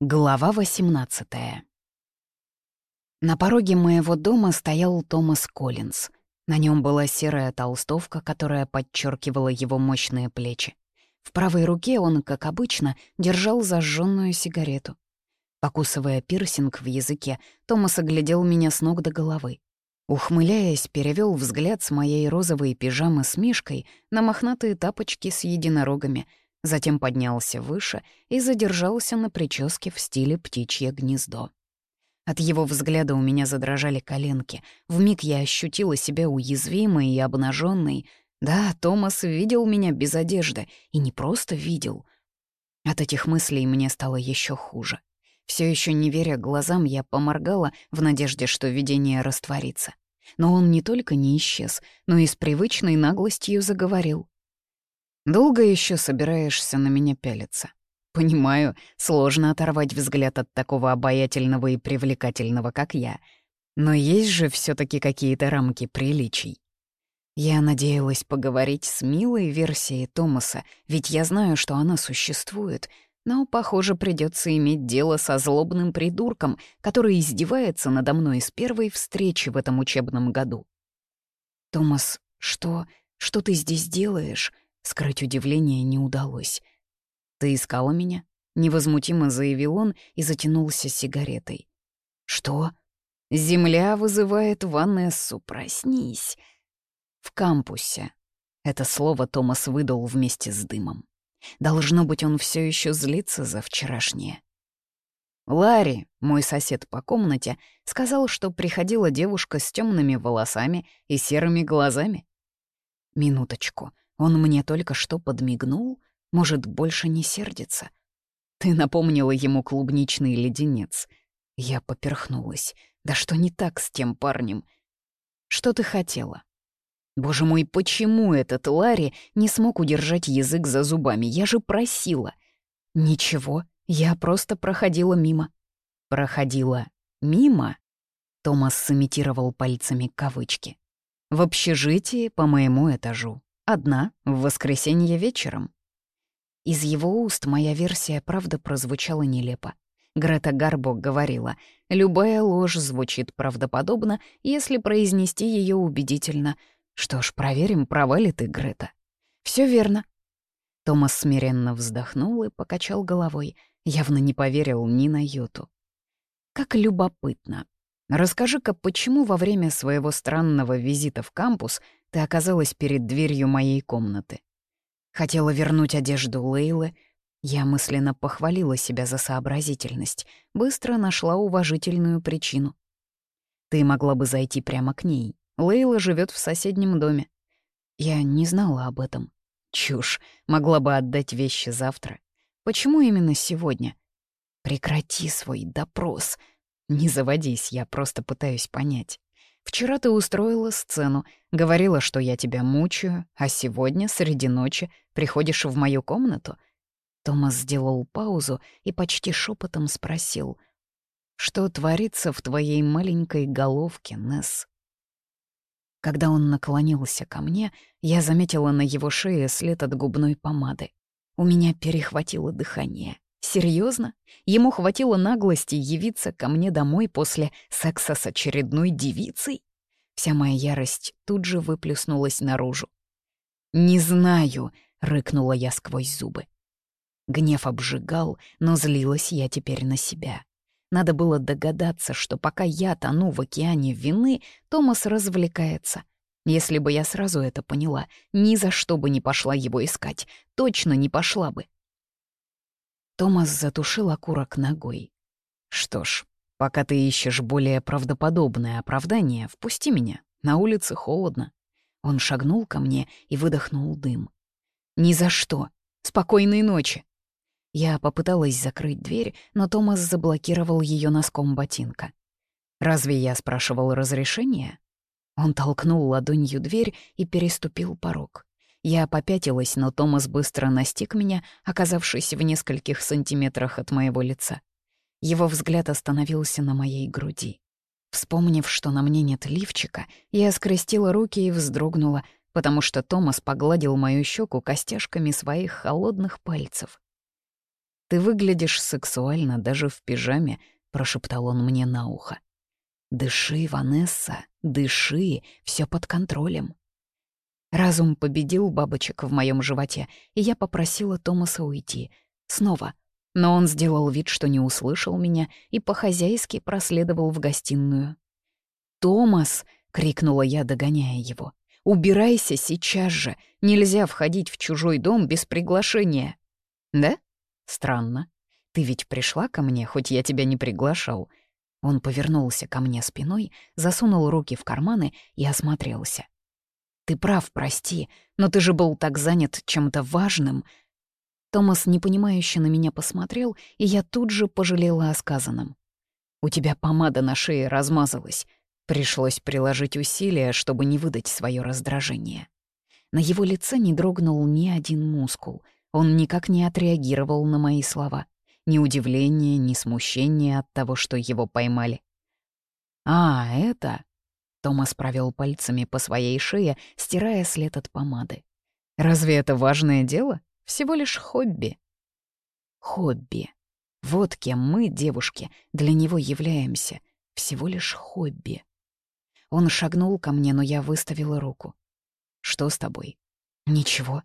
Глава 18 На пороге моего дома стоял Томас Коллинз. На нем была серая толстовка, которая подчеркивала его мощные плечи. В правой руке он, как обычно, держал зажженную сигарету. Покусывая пирсинг в языке, Томас оглядел меня с ног до головы. Ухмыляясь, перевел взгляд с моей розовой пижамы с мишкой на мохнатые тапочки с единорогами — затем поднялся выше и задержался на прическе в стиле «птичье гнездо». От его взгляда у меня задрожали коленки. Вмиг я ощутила себя уязвимой и обнаженной. Да, Томас видел меня без одежды, и не просто видел. От этих мыслей мне стало еще хуже. Все еще не веря глазам, я поморгала в надежде, что видение растворится. Но он не только не исчез, но и с привычной наглостью заговорил. Долго еще собираешься на меня пялиться? Понимаю, сложно оторвать взгляд от такого обаятельного и привлекательного, как я. Но есть же все таки какие-то рамки приличий. Я надеялась поговорить с милой версией Томаса, ведь я знаю, что она существует, но, похоже, придется иметь дело со злобным придурком, который издевается надо мной с первой встречи в этом учебном году. «Томас, что... что ты здесь делаешь?» Скрыть удивление не удалось. «Ты искала меня?» — невозмутимо заявил он и затянулся сигаретой. «Что?» «Земля вызывает Ванессу, проснись!» «В кампусе». Это слово Томас выдал вместе с дымом. Должно быть, он все еще злится за вчерашнее. Ларри, мой сосед по комнате, сказал, что приходила девушка с темными волосами и серыми глазами. Минуточку. Он мне только что подмигнул, может, больше не сердится. Ты напомнила ему клубничный леденец. Я поперхнулась. Да что не так с тем парнем? Что ты хотела? Боже мой, почему этот Ларри не смог удержать язык за зубами? Я же просила. Ничего, я просто проходила мимо. Проходила мимо? Томас сымитировал пальцами кавычки. В общежитии по моему этажу. Одна, в воскресенье вечером. Из его уст моя версия правда прозвучала нелепо. Грета Гарбо говорила, любая ложь звучит правдоподобно, если произнести ее убедительно. Что ж, проверим, права ли ты, Грета. Все верно. Томас смиренно вздохнул и покачал головой, явно не поверил ни на йоту. Как любопытно. Расскажи-ка, почему во время своего странного визита в кампус ты оказалась перед дверью моей комнаты. Хотела вернуть одежду Лейлы. Я мысленно похвалила себя за сообразительность, быстро нашла уважительную причину. Ты могла бы зайти прямо к ней. Лейла живет в соседнем доме. Я не знала об этом. Чушь. Могла бы отдать вещи завтра. Почему именно сегодня? Прекрати свой допрос. Не заводись, я просто пытаюсь понять. Вчера ты устроила сцену, говорила, что я тебя мучаю, а сегодня, среди ночи, приходишь в мою комнату?» Томас сделал паузу и почти шепотом спросил, «Что творится в твоей маленькой головке, Несс?» Когда он наклонился ко мне, я заметила на его шее след от губной помады. У меня перехватило дыхание. Серьезно? Ему хватило наглости явиться ко мне домой после секса с очередной девицей? Вся моя ярость тут же выплюснулась наружу. «Не знаю», — рыкнула я сквозь зубы. Гнев обжигал, но злилась я теперь на себя. Надо было догадаться, что пока я тону в океане вины, Томас развлекается. Если бы я сразу это поняла, ни за что бы не пошла его искать. Точно не пошла бы. Томас затушил окурок ногой. «Что ж, пока ты ищешь более правдоподобное оправдание, впусти меня. На улице холодно». Он шагнул ко мне и выдохнул дым. «Ни за что. Спокойной ночи». Я попыталась закрыть дверь, но Томас заблокировал ее носком ботинка. «Разве я спрашивал разрешения?» Он толкнул ладонью дверь и переступил порог. Я попятилась, но Томас быстро настиг меня, оказавшись в нескольких сантиметрах от моего лица. Его взгляд остановился на моей груди. Вспомнив, что на мне нет лифчика, я скрестила руки и вздрогнула, потому что Томас погладил мою щеку костяшками своих холодных пальцев. Ты выглядишь сексуально даже в пижаме», — прошептал он мне на ухо. «Дыши, Ванесса, дыши, все под контролем». Разум победил бабочек в моем животе, и я попросила Томаса уйти. Снова. Но он сделал вид, что не услышал меня, и по-хозяйски проследовал в гостиную. «Томас!» — крикнула я, догоняя его. «Убирайся сейчас же! Нельзя входить в чужой дом без приглашения!» «Да? Странно. Ты ведь пришла ко мне, хоть я тебя не приглашал». Он повернулся ко мне спиной, засунул руки в карманы и осмотрелся. Ты прав, прости, но ты же был так занят чем-то важным. Томас непонимающе на меня посмотрел, и я тут же пожалела о сказанном. У тебя помада на шее размазалась. Пришлось приложить усилия, чтобы не выдать свое раздражение. На его лице не дрогнул ни один мускул. Он никак не отреагировал на мои слова. Ни удивления, ни смущения от того, что его поймали. «А, это...» Томас провел пальцами по своей шее, стирая след от помады. «Разве это важное дело? Всего лишь хобби». «Хобби. Вот кем мы, девушки, для него являемся. Всего лишь хобби». Он шагнул ко мне, но я выставила руку. «Что с тобой?» «Ничего.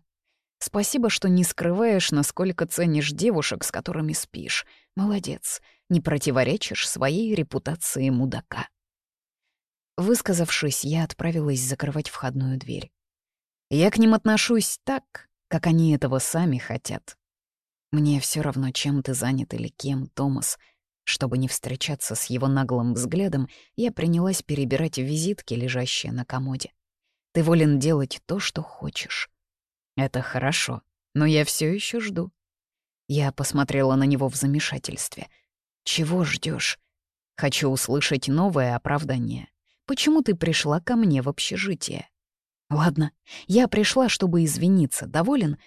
Спасибо, что не скрываешь, насколько ценишь девушек, с которыми спишь. Молодец. Не противоречишь своей репутации мудака». Высказавшись, я отправилась закрывать входную дверь. Я к ним отношусь так, как они этого сами хотят. Мне все равно, чем ты занят или кем, Томас. Чтобы не встречаться с его наглым взглядом, я принялась перебирать визитки, лежащие на комоде. Ты волен делать то, что хочешь. Это хорошо, но я все еще жду. Я посмотрела на него в замешательстве. Чего ждешь? Хочу услышать новое оправдание. Почему ты пришла ко мне в общежитие?» «Ладно, я пришла, чтобы извиниться. Доволен?»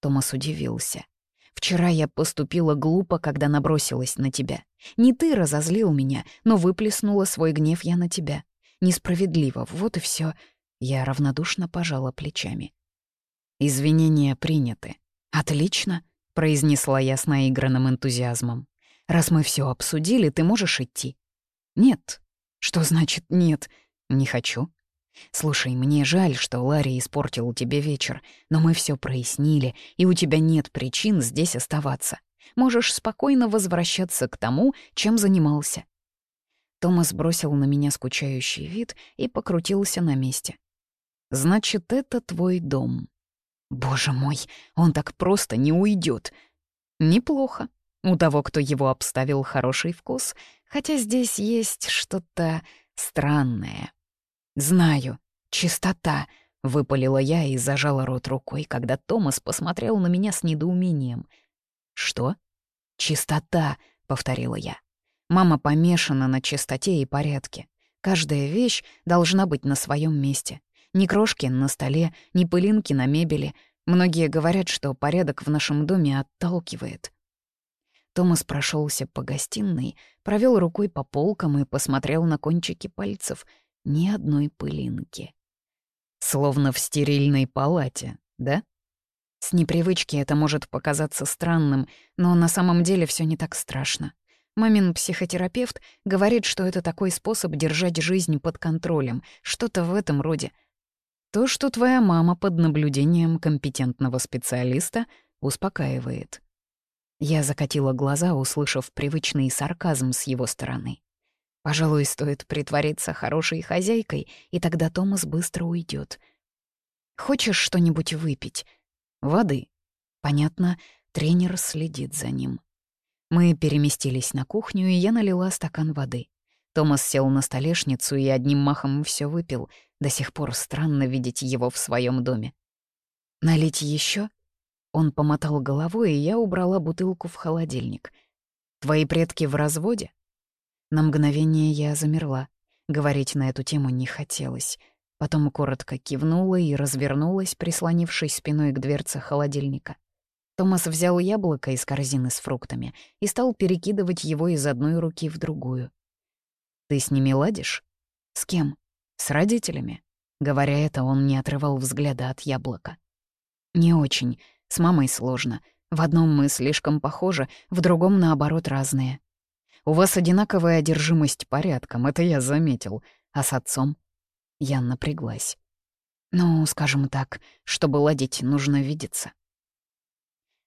Томас удивился. «Вчера я поступила глупо, когда набросилась на тебя. Не ты разозлил меня, но выплеснула свой гнев я на тебя. Несправедливо, вот и все. Я равнодушно пожала плечами. «Извинения приняты. Отлично», — произнесла я с наигранным энтузиазмом. «Раз мы все обсудили, ты можешь идти». «Нет, что значит «нет»? Не хочу. Слушай, мне жаль, что Ларри испортил тебе вечер, но мы все прояснили, и у тебя нет причин здесь оставаться. Можешь спокойно возвращаться к тому, чем занимался. Томас бросил на меня скучающий вид и покрутился на месте. «Значит, это твой дом». «Боже мой, он так просто не уйдет. «Неплохо. У того, кто его обставил хороший вкус, хотя здесь есть что-то странное. «Знаю, чистота», — выпалила я и зажала рот рукой, когда Томас посмотрел на меня с недоумением. «Что?» «Чистота», — повторила я. «Мама помешана на чистоте и порядке. Каждая вещь должна быть на своем месте. Ни крошки на столе, ни пылинки на мебели. Многие говорят, что порядок в нашем доме отталкивает. Томас прошелся по гостиной, провел рукой по полкам и посмотрел на кончики пальцев. Ни одной пылинки. Словно в стерильной палате, да? С непривычки это может показаться странным, но на самом деле все не так страшно. Мамин психотерапевт говорит, что это такой способ держать жизнь под контролем, что-то в этом роде. То, что твоя мама под наблюдением компетентного специалиста, успокаивает. Я закатила глаза, услышав привычный сарказм с его стороны. Пожалуй, стоит притвориться хорошей хозяйкой, и тогда Томас быстро уйдет. «Хочешь что-нибудь выпить?» «Воды». Понятно, тренер следит за ним. Мы переместились на кухню, и я налила стакан воды. Томас сел на столешницу и одним махом все выпил. До сих пор странно видеть его в своем доме. «Налить еще? Он помотал головой, и я убрала бутылку в холодильник. «Твои предки в разводе?» На мгновение я замерла. Говорить на эту тему не хотелось. Потом коротко кивнула и развернулась, прислонившись спиной к дверце холодильника. Томас взял яблоко из корзины с фруктами и стал перекидывать его из одной руки в другую. «Ты с ними ладишь?» «С кем?» «С родителями». Говоря это, он не отрывал взгляда от яблока. «Не очень. С мамой сложно. В одном мы слишком похожи, в другом, наоборот, разные. У вас одинаковая одержимость порядком, это я заметил. А с отцом? Я напряглась. Ну, скажем так, чтобы ладить, нужно видеться.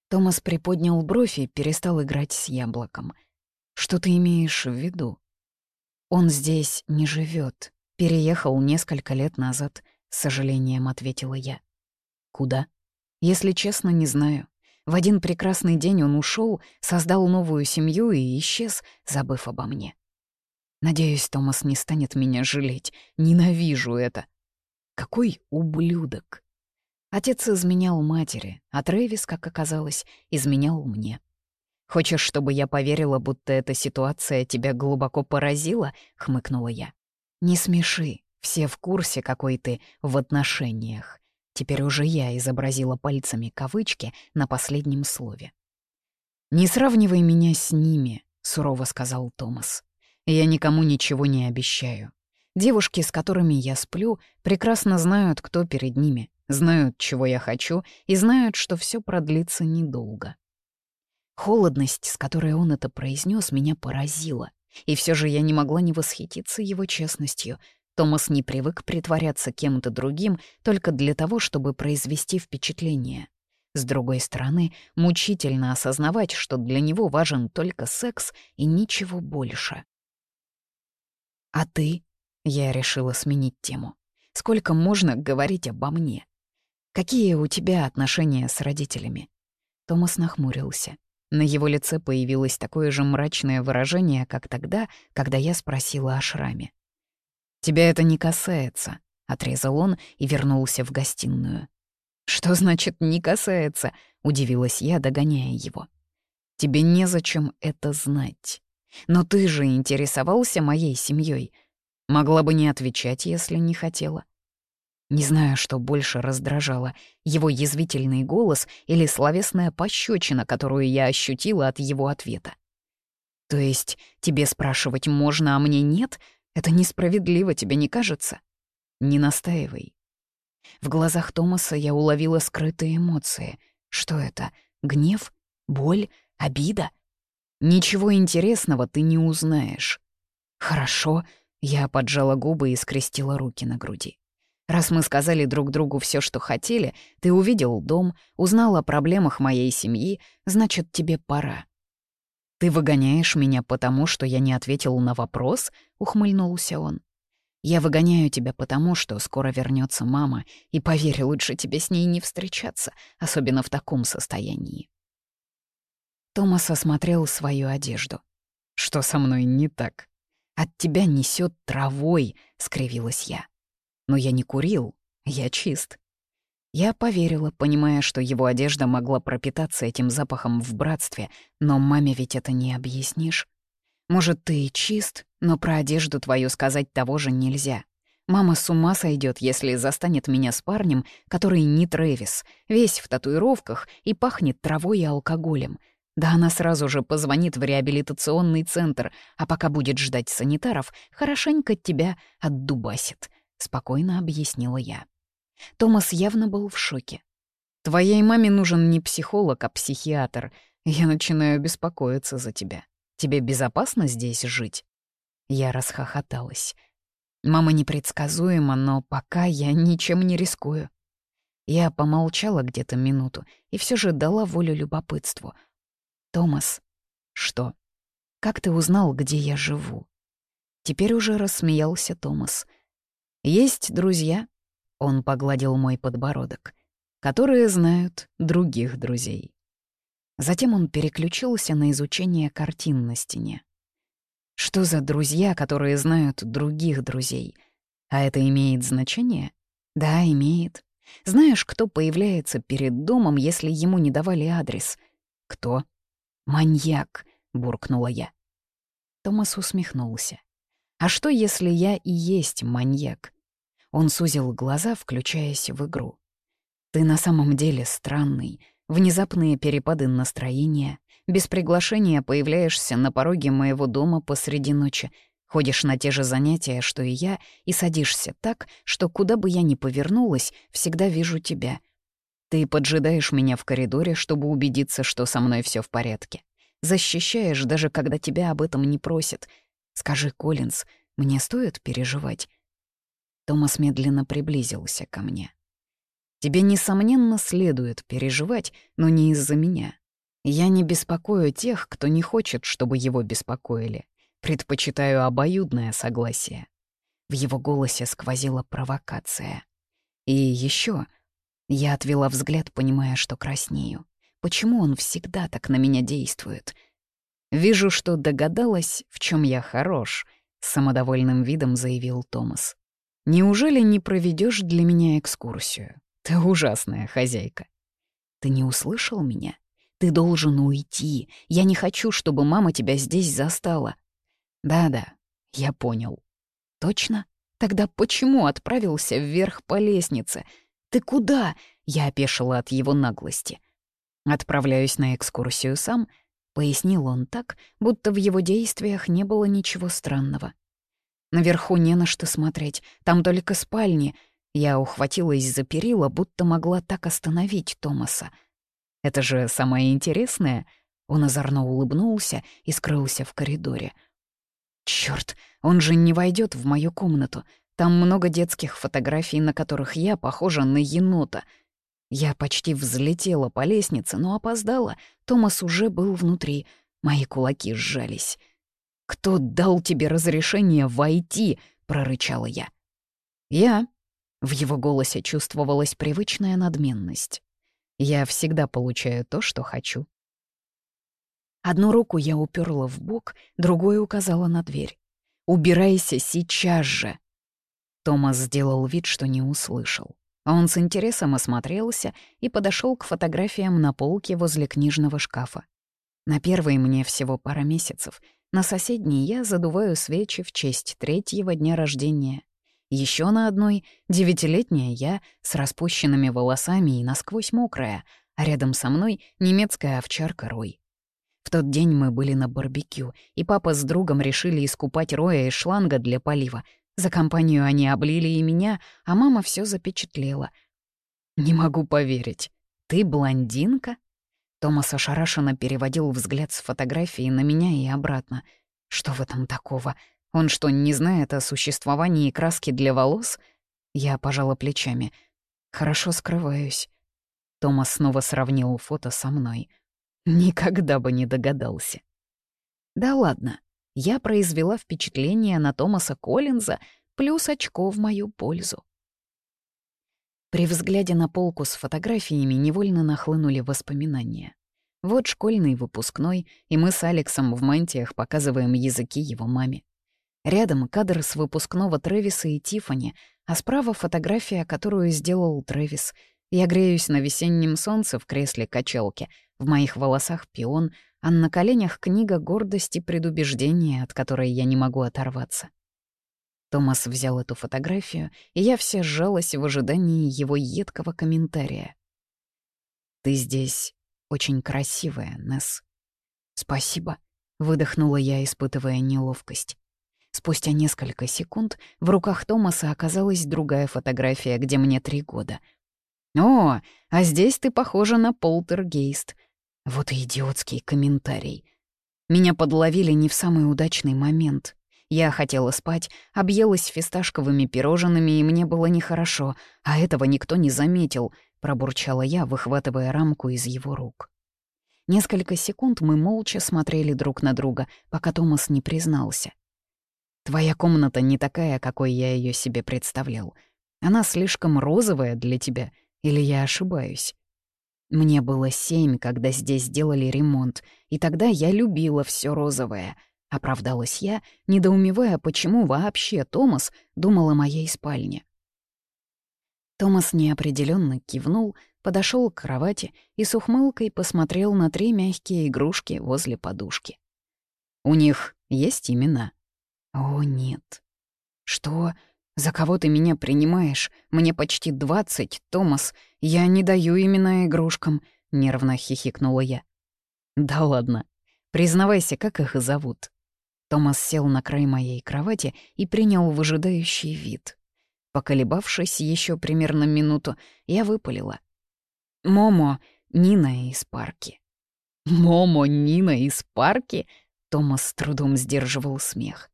Томас приподнял бровь и перестал играть с яблоком. Что ты имеешь в виду? Он здесь не живет, переехал несколько лет назад, с сожалением ответила я. Куда? Если честно, не знаю. В один прекрасный день он ушел, создал новую семью и исчез, забыв обо мне. Надеюсь, Томас не станет меня жалеть. Ненавижу это. Какой ублюдок. Отец изменял матери, а Трэвис, как оказалось, изменял мне. «Хочешь, чтобы я поверила, будто эта ситуация тебя глубоко поразила?» — хмыкнула я. «Не смеши, все в курсе, какой ты в отношениях. Теперь уже я изобразила пальцами кавычки на последнем слове. «Не сравнивай меня с ними», — сурово сказал Томас. «Я никому ничего не обещаю. Девушки, с которыми я сплю, прекрасно знают, кто перед ними, знают, чего я хочу, и знают, что все продлится недолго». Холодность, с которой он это произнес, меня поразила. И все же я не могла не восхититься его честностью, Томас не привык притворяться кем-то другим только для того, чтобы произвести впечатление. С другой стороны, мучительно осознавать, что для него важен только секс и ничего больше. «А ты?» — я решила сменить тему. «Сколько можно говорить обо мне? Какие у тебя отношения с родителями?» Томас нахмурился. На его лице появилось такое же мрачное выражение, как тогда, когда я спросила о шраме. «Тебя это не касается», — отрезал он и вернулся в гостиную. «Что значит «не касается»?» — удивилась я, догоняя его. «Тебе незачем это знать. Но ты же интересовался моей семьей. Могла бы не отвечать, если не хотела». Не знаю, что больше раздражало, его язвительный голос или словесная пощечина, которую я ощутила от его ответа. «То есть тебе спрашивать можно, а мне нет?» Это несправедливо, тебе не кажется? Не настаивай. В глазах Томаса я уловила скрытые эмоции. Что это? Гнев? Боль? Обида? Ничего интересного ты не узнаешь. Хорошо. Я поджала губы и скрестила руки на груди. Раз мы сказали друг другу все, что хотели, ты увидел дом, узнал о проблемах моей семьи, значит, тебе пора. «Ты выгоняешь меня потому, что я не ответил на вопрос?» — ухмыльнулся он. «Я выгоняю тебя потому, что скоро вернется мама, и, поверь, лучше тебе с ней не встречаться, особенно в таком состоянии». Томас осмотрел свою одежду. «Что со мной не так? От тебя несет травой», — скривилась я. «Но я не курил, я чист». Я поверила, понимая, что его одежда могла пропитаться этим запахом в братстве, но маме ведь это не объяснишь. Может, ты и чист, но про одежду твою сказать того же нельзя. Мама с ума сойдет, если застанет меня с парнем, который не Трэвис, весь в татуировках и пахнет травой и алкоголем. Да она сразу же позвонит в реабилитационный центр, а пока будет ждать санитаров, хорошенько тебя отдубасит», — спокойно объяснила я. Томас явно был в шоке. «Твоей маме нужен не психолог, а психиатр. Я начинаю беспокоиться за тебя. Тебе безопасно здесь жить?» Я расхохоталась. Мама непредсказуема, но пока я ничем не рискую. Я помолчала где-то минуту и все же дала волю любопытству. «Томас, что? Как ты узнал, где я живу?» Теперь уже рассмеялся Томас. «Есть друзья, он погладил мой подбородок. «Которые знают других друзей». Затем он переключился на изучение картин на стене. Что за друзья, которые знают других друзей? А это имеет значение? Да, имеет. Знаешь, кто появляется перед домом, если ему не давали адрес? Кто? Маньяк, буркнула я. Томас усмехнулся. А что, если я и есть маньяк? Он сузил глаза, включаясь в игру. «Ты на самом деле странный. Внезапные перепады настроения. Без приглашения появляешься на пороге моего дома посреди ночи. Ходишь на те же занятия, что и я, и садишься так, что куда бы я ни повернулась, всегда вижу тебя. Ты поджидаешь меня в коридоре, чтобы убедиться, что со мной все в порядке. Защищаешь, даже когда тебя об этом не просят. Скажи, Коллинз, мне стоит переживать?» Томас медленно приблизился ко мне. «Тебе, несомненно, следует переживать, но не из-за меня. Я не беспокою тех, кто не хочет, чтобы его беспокоили. Предпочитаю обоюдное согласие». В его голосе сквозила провокация. «И еще я отвела взгляд, понимая, что краснею. Почему он всегда так на меня действует? «Вижу, что догадалась, в чем я хорош», — самодовольным видом заявил Томас. «Неужели не проведешь для меня экскурсию? Ты ужасная хозяйка». «Ты не услышал меня? Ты должен уйти. Я не хочу, чтобы мама тебя здесь застала». «Да-да, я понял». «Точно? Тогда почему отправился вверх по лестнице?» «Ты куда?» — я опешила от его наглости. «Отправляюсь на экскурсию сам», — пояснил он так, будто в его действиях не было ничего странного. «Наверху не на что смотреть, там только спальни». Я ухватилась за перила, будто могла так остановить Томаса. «Это же самое интересное», — он озорно улыбнулся и скрылся в коридоре. «Чёрт, он же не войдет в мою комнату. Там много детских фотографий, на которых я похожа на енота. Я почти взлетела по лестнице, но опоздала. Томас уже был внутри. Мои кулаки сжались. «Кто дал тебе разрешение войти?» — прорычала я. «Я». В его голосе чувствовалась привычная надменность. «Я всегда получаю то, что хочу». Одну руку я уперла в бок, другую указала на дверь. «Убирайся сейчас же!» Томас сделал вид, что не услышал. Он с интересом осмотрелся и подошел к фотографиям на полке возле книжного шкафа. На первой мне всего пара месяцев, на соседней я задуваю свечи в честь третьего дня рождения. Еще на одной — девятилетняя я с распущенными волосами и насквозь мокрая, а рядом со мной — немецкая овчарка Рой. В тот день мы были на барбекю, и папа с другом решили искупать Роя из шланга для полива, за компанию они облили и меня, а мама все запечатлела. «Не могу поверить. Ты блондинка?» Томас ошарашенно переводил взгляд с фотографии на меня и обратно. «Что в этом такого? Он что, не знает о существовании краски для волос?» Я пожала плечами. «Хорошо скрываюсь». Томас снова сравнил фото со мной. Никогда бы не догадался. «Да ладно, я произвела впечатление на Томаса Коллинза плюс очко в мою пользу. При взгляде на полку с фотографиями невольно нахлынули воспоминания. Вот школьный выпускной, и мы с Алексом в мантиях показываем языки его маме. Рядом кадр с выпускного Трэвиса и Тифани, а справа фотография, которую сделал Трэвис. Я греюсь на весеннем солнце в кресле качалки, в моих волосах пион, а на коленях книга гордости предубеждения, от которой я не могу оторваться. Томас взял эту фотографию, и я вся сжалась в ожидании его едкого комментария. «Ты здесь очень красивая, Несс». «Спасибо», — выдохнула я, испытывая неловкость. Спустя несколько секунд в руках Томаса оказалась другая фотография, где мне три года. «О, а здесь ты похожа на полтергейст», вот и идиотский комментарий. Меня подловили не в самый удачный момент. Я хотела спать, объелась фисташковыми пирожными, и мне было нехорошо, а этого никто не заметил, пробурчала я, выхватывая рамку из его рук. Несколько секунд мы молча смотрели друг на друга, пока Томас не признался. «Твоя комната не такая, какой я ее себе представлял. Она слишком розовая для тебя, или я ошибаюсь?» Мне было семь, когда здесь делали ремонт, и тогда я любила все розовое. Оправдалась я, недоумевая, почему вообще Томас думал о моей спальне. Томас неопределенно кивнул, подошел к кровати и с ухмылкой посмотрел на три мягкие игрушки возле подушки. «У них есть имена?» «О, нет». «Что? «За кого ты меня принимаешь? Мне почти двадцать, Томас. Я не даю имена игрушкам», — нервно хихикнула я. «Да ладно. Признавайся, как их зовут». Томас сел на край моей кровати и принял выжидающий вид. Поколебавшись еще примерно минуту, я выпалила. «Момо, Нина и Спарки». «Момо, Нина и Спарки?» Томас с трудом сдерживал смех.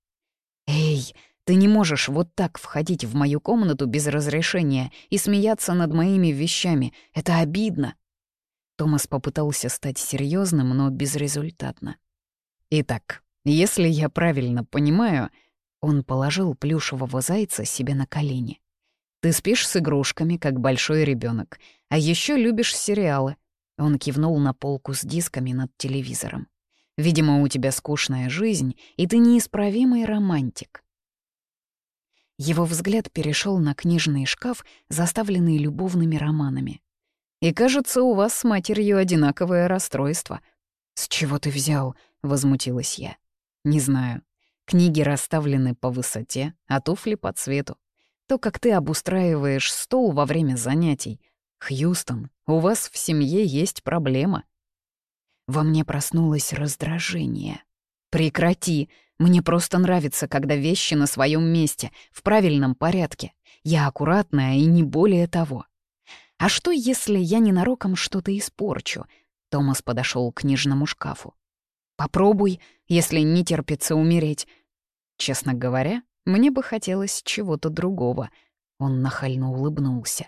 «Эй, ты не можешь вот так входить в мою комнату без разрешения и смеяться над моими вещами. Это обидно». Томас попытался стать серьезным, но безрезультатно. «Итак, если я правильно понимаю...» Он положил плюшевого зайца себе на колени. «Ты спишь с игрушками, как большой ребенок, а еще любишь сериалы». Он кивнул на полку с дисками над телевизором. «Видимо, у тебя скучная жизнь, и ты неисправимый романтик». Его взгляд перешел на книжный шкаф, заставленный любовными романами. «И кажется, у вас с матерью одинаковое расстройство». «С чего ты взял?» — возмутилась я. «Не знаю. Книги расставлены по высоте, а туфли по цвету. То, как ты обустраиваешь стол во время занятий. Хьюстон, у вас в семье есть проблема». Во мне проснулось раздражение. «Прекрати! Мне просто нравится, когда вещи на своем месте, в правильном порядке. Я аккуратная и не более того. А что, если я ненароком что-то испорчу?» Томас подошел к книжному шкафу. «Попробуй, если не терпится умереть. Честно говоря, мне бы хотелось чего-то другого». Он нахально улыбнулся.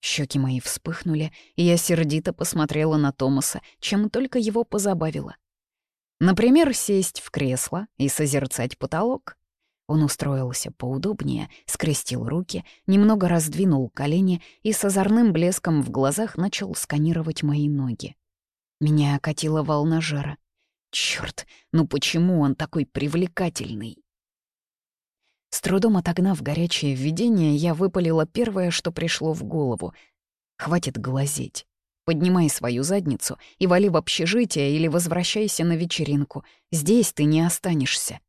Щеки мои вспыхнули, и я сердито посмотрела на Томаса, чем только его позабавило. Например, сесть в кресло и созерцать потолок. Он устроился поудобнее, скрестил руки, немного раздвинул колени и с озорным блеском в глазах начал сканировать мои ноги. Меня окатила волна жара. Черт, ну почему он такой привлекательный? С трудом отогнав горячее видение, я выпалила первое, что пришло в голову. «Хватит глазеть. Поднимай свою задницу и вали в общежитие или возвращайся на вечеринку. Здесь ты не останешься».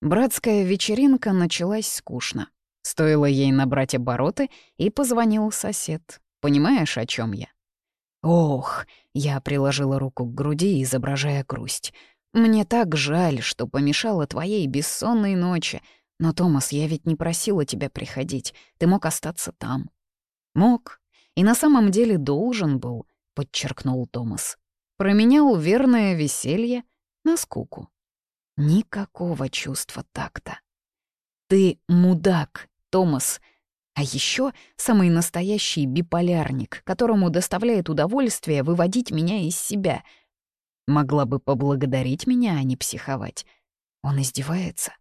Братская вечеринка началась скучно. Стоило ей набрать обороты, и позвонил сосед. Понимаешь, о чем я? «Ох!» — я приложила руку к груди, изображая грусть. «Мне так жаль, что помешала твоей бессонной ночи. Но, Томас, я ведь не просила тебя приходить. Ты мог остаться там». «Мог», и на самом деле должен был, подчеркнул Томас. Променял верное веселье на скуку. Никакого чувства такта. Ты мудак, Томас. А еще самый настоящий биполярник, которому доставляет удовольствие выводить меня из себя. Могла бы поблагодарить меня, а не психовать. Он издевается.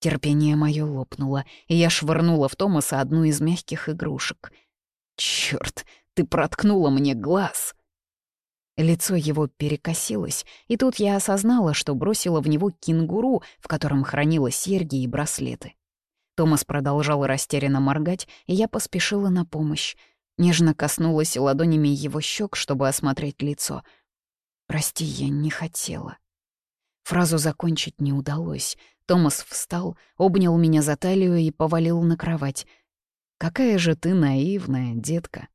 Терпение мое лопнуло, и я швырнула в Томаса одну из мягких игрушек — Черт, ты проткнула мне глаз!» Лицо его перекосилось, и тут я осознала, что бросила в него кенгуру, в котором хранила серьги и браслеты. Томас продолжал растерянно моргать, и я поспешила на помощь. Нежно коснулась ладонями его щек, чтобы осмотреть лицо. «Прости, я не хотела». Фразу закончить не удалось. Томас встал, обнял меня за талию и повалил на кровать — Какая же ты наивная, детка.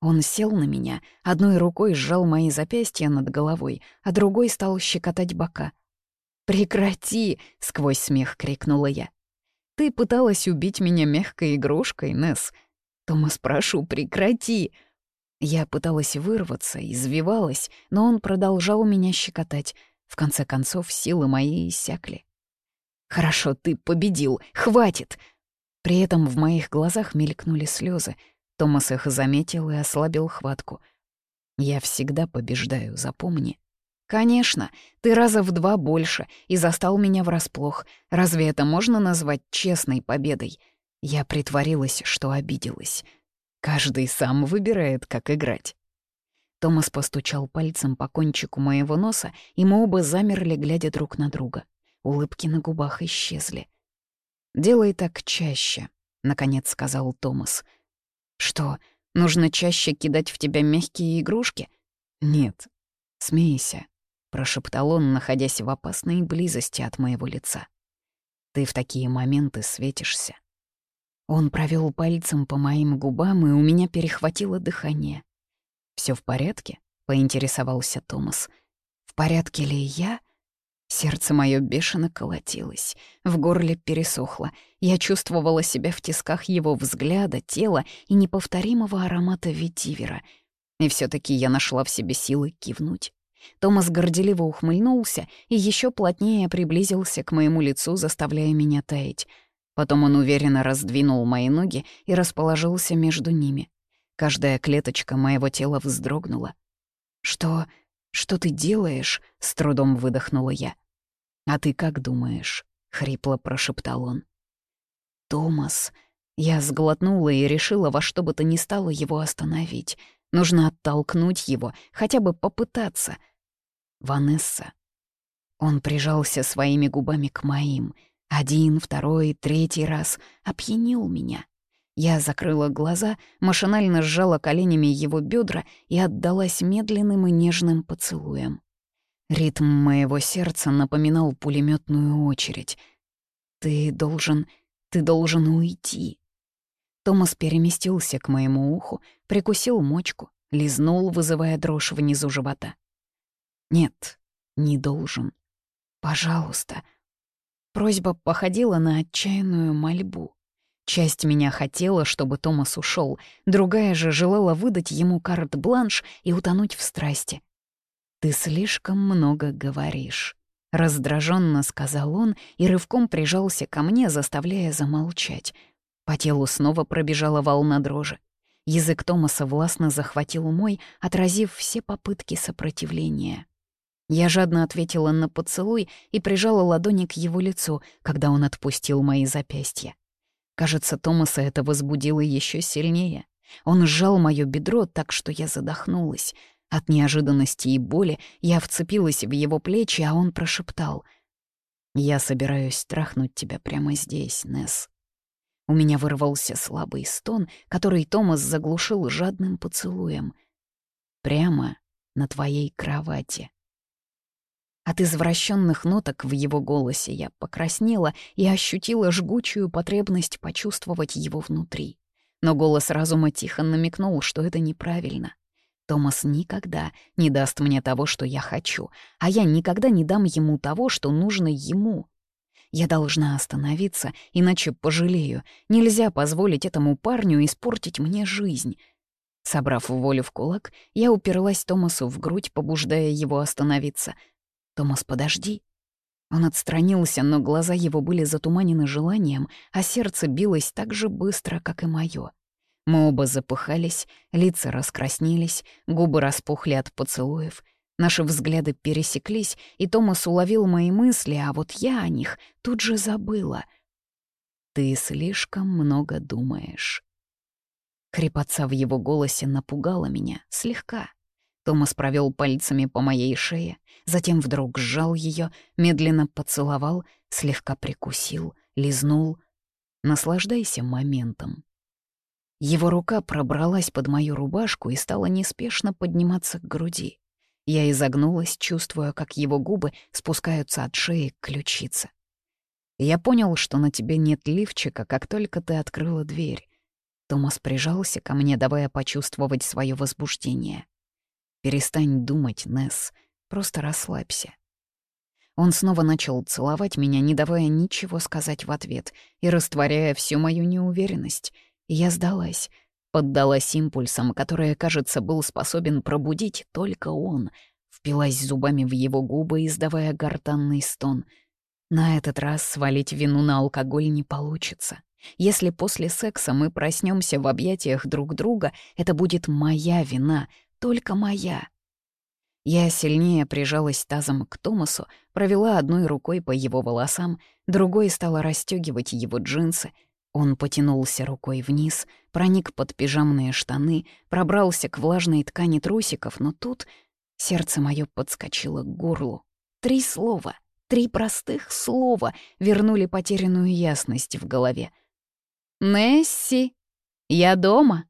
Он сел на меня, одной рукой сжал мои запястья над головой, а другой стал щекотать бока. «Прекрати!» — сквозь смех крикнула я. «Ты пыталась убить меня мягкой игрушкой, Несс. Томас, прошу, прекрати!» Я пыталась вырваться, извивалась, но он продолжал меня щекотать. В конце концов, силы мои иссякли. «Хорошо, ты победил, хватит!» При этом в моих глазах мелькнули слезы. Томас их заметил и ослабил хватку. «Я всегда побеждаю, запомни». «Конечно, ты раза в два больше и застал меня врасплох. Разве это можно назвать честной победой?» Я притворилась, что обиделась. Каждый сам выбирает, как играть. Томас постучал пальцем по кончику моего носа, и мы оба замерли, глядя друг на друга. Улыбки на губах исчезли. «Делай так чаще», — наконец сказал Томас. «Что, нужно чаще кидать в тебя мягкие игрушки?» «Нет, смейся», — прошептал он, находясь в опасной близости от моего лица. «Ты в такие моменты светишься». Он провел пальцем по моим губам, и у меня перехватило дыхание. Все в порядке?» — поинтересовался Томас. «В порядке ли я?» Сердце мое бешено колотилось, в горле пересохло. Я чувствовала себя в тисках его взгляда, тела и неповторимого аромата ветивера. И все таки я нашла в себе силы кивнуть. Томас горделиво ухмыльнулся и еще плотнее приблизился к моему лицу, заставляя меня таять. Потом он уверенно раздвинул мои ноги и расположился между ними. Каждая клеточка моего тела вздрогнула. «Что... что ты делаешь?» — с трудом выдохнула я. «А ты как думаешь?» — хрипло прошептал он. «Томас...» Я сглотнула и решила во что бы то ни стало его остановить. Нужно оттолкнуть его, хотя бы попытаться. Ванесса. Он прижался своими губами к моим. Один, второй, третий раз. Опьянил меня. Я закрыла глаза, машинально сжала коленями его бедра и отдалась медленным и нежным поцелуем. Ритм моего сердца напоминал пулеметную очередь. «Ты должен... ты должен уйти». Томас переместился к моему уху, прикусил мочку, лизнул, вызывая дрожь внизу живота. «Нет, не должен. Пожалуйста». Просьба походила на отчаянную мольбу. Часть меня хотела, чтобы Томас ушел, другая же желала выдать ему карт-бланш и утонуть в страсти. «Ты слишком много говоришь», — раздраженно сказал он и рывком прижался ко мне, заставляя замолчать. По телу снова пробежала волна дрожи. Язык Томаса властно захватил мой, отразив все попытки сопротивления. Я жадно ответила на поцелуй и прижала ладони к его лицу, когда он отпустил мои запястья. Кажется, Томаса это возбудило еще сильнее. Он сжал моё бедро так, что я задохнулась — от неожиданности и боли я вцепилась в его плечи, а он прошептал. «Я собираюсь трахнуть тебя прямо здесь, Несс». У меня вырвался слабый стон, который Томас заглушил жадным поцелуем. «Прямо на твоей кровати». От извращенных ноток в его голосе я покраснела и ощутила жгучую потребность почувствовать его внутри. Но голос разума тихо намекнул, что это неправильно. Томас никогда не даст мне того, что я хочу, а я никогда не дам ему того, что нужно ему. Я должна остановиться, иначе пожалею. Нельзя позволить этому парню испортить мне жизнь. Собрав волю в кулак, я уперлась Томасу в грудь, побуждая его остановиться. «Томас, подожди». Он отстранился, но глаза его были затуманены желанием, а сердце билось так же быстро, как и моё. Мы оба запыхались, лица раскраснелись, губы распухли от поцелуев. Наши взгляды пересеклись, и Томас уловил мои мысли, а вот я о них тут же забыла. «Ты слишком много думаешь». Хрипотца в его голосе напугала меня слегка. Томас провел пальцами по моей шее, затем вдруг сжал ее, медленно поцеловал, слегка прикусил, лизнул. Наслаждайся моментом. Его рука пробралась под мою рубашку и стала неспешно подниматься к груди. Я изогнулась, чувствуя, как его губы спускаются от шеи к ключице. Я понял, что на тебе нет лифчика, как только ты открыла дверь. Томас прижался ко мне, давая почувствовать свое возбуждение. «Перестань думать, Несс, просто расслабься». Он снова начал целовать меня, не давая ничего сказать в ответ и растворяя всю мою неуверенность — я сдалась, поддалась импульсам, которые, кажется, был способен пробудить только он, впилась зубами в его губы, издавая гортанный стон. На этот раз свалить вину на алкоголь не получится. Если после секса мы проснемся в объятиях друг друга, это будет моя вина, только моя. Я сильнее прижалась тазом к Томасу, провела одной рукой по его волосам, другой стала расстегивать его джинсы — он потянулся рукой вниз, проник под пижамные штаны, пробрался к влажной ткани трусиков, но тут сердце мое подскочило к горлу. Три слова, три простых слова вернули потерянную ясность в голове. «Несси, я дома!»